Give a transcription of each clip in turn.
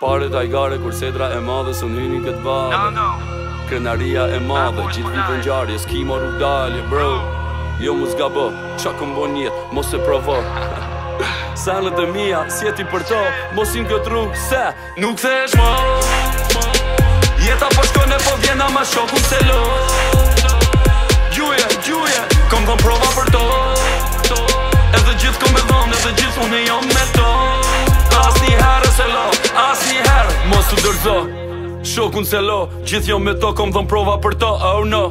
Pare gare, kur sedra e madhe së hyni këtë vabë Krenaria e madhe, gjithë vitë njarje, s'ki moru dalje, bro Jo mu s'ga bë, qa këm bon jetë, mos e provo Sanët e mija, sjeti për to, mos i në këtë rrugë, se Nuk të mo ma Jeta po shkone, po vjena ma shokun se lo Gjuje, gjuje Mos u dërzo Shokun se lo Gjithë jam me to Kom dhëm prova për to Oh no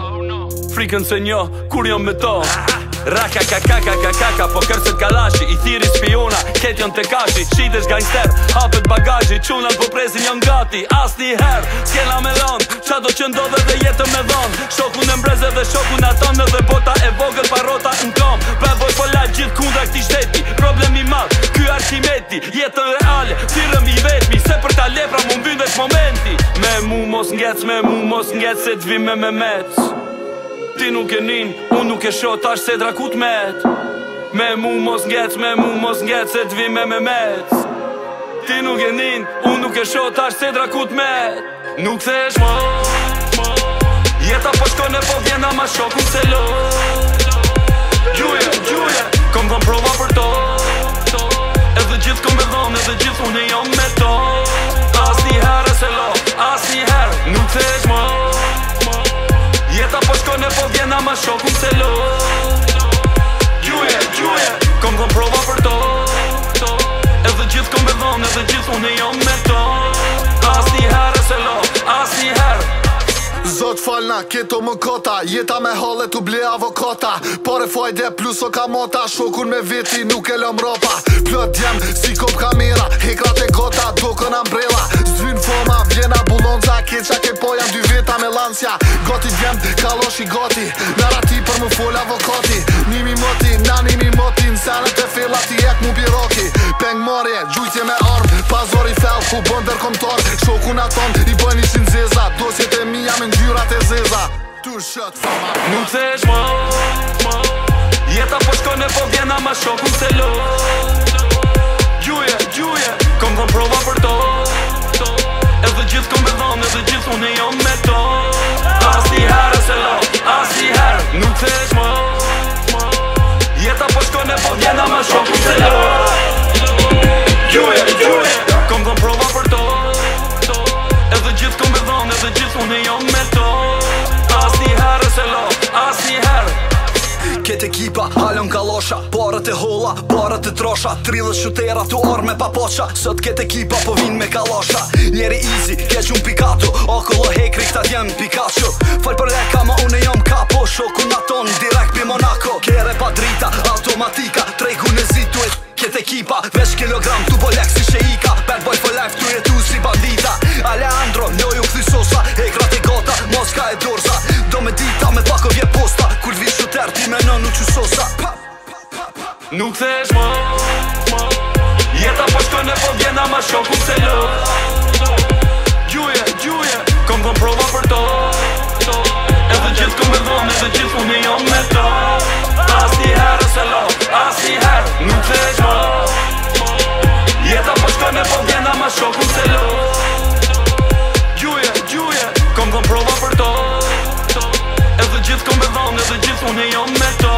Frikën se njo Kur jam me to Raka ka ka ka ka ka Po kërcet kalashi I thiri spiona Ketë jam të kashi Qites gangster Hapet bagajji Qunat po prezin jam gati As një her Skena me lon Qa do që ndodhe dhe jetë me dhon Shokun e mbreze dhe shokun atan Dhe bota e vogët parota në kom Bad boy for po life gjith mos ngec me mu, mos ngec se t'vim me me mec Ti nuk e nin, un nuk e shot, tash se drakut met Me mu mos ngec, me mu mos ngec se t'vim me me mec Ti nuk e nin, un nuk e shot, tash se drakut met Nuk the esh ma, ma Jeta po shko ne po vjena ma shoku se lo Gjuje, gjuje, kom dhëm prova për to Edhe gjith kom dhëm, edhe gjith unë e jam me ma shokun se lo Gjue, gjue Kom dhe prova për to Edhe gjithë kom bedhon Edhe gjithë unë jam me to Asni herë se lo Asni herë Zot falna, keto më kota Jeta me hallet, t'u ble avokata Pare fajde plus o kamota Shokun me veti nuk e lëm ropa Plot djem, si kop kamera Hekrat e kota, do në ambrella Zvyn foma, vjena bulonza Keqa ke po jam dy veta me lansja gati djem, kalosh i gati Nara ti për më full avokati Nimi moti, na nimi moti Në senet e fila ti jek mu biroki Peng marje, gjujtje me arm Pazori fel, ku bën dërkomtar Shoku na ton, i bën ishin zeza Dosjet e mija me njyrat e zeza Tu shot, fa Nuk të e shmo, Jeta po shko në po vjena ma shoku se lo Gjuje, gjuje Kom dhëm prova për to Edhe gjithë kom bedhon, edhe gjithë unë e jam me to kipa, Halon kalosha, barët e hola, barët e trosha Trillës shutera të orme pa poqa Sot këtë ekipa po vinë me kalosha Njeri easy, keq unë pikatu Okullo hekri, këta jem pikachu Falë për leka, ma unë jom kapo Shoku na tonë, direk për Monaco Kere pa drita, automatika Tregu në zitu e këtë ekipa Vesh kilogram, tu po lek si sheika Bad boy for life, tu jetu si bandita Alejandro, loju këthi sosa hekrat e gota, moska e dorza Do me Nuk thesh ma Jeta po shkojnë po vjena ma shoku se lë Gjuje, gjuje Kom dhëm prova për to Edhe gjithë këmë e dhëm Edhe gjithë unë jam me to Asni herë se lë Asni herë Nuk thesh ma Jeta po shkojnë po vjena ma shoku se lë Gjuje, gjuje Kom dhëm prova për to Edhe gjithë këmë e dhëm Edhe gjithë unë jam me to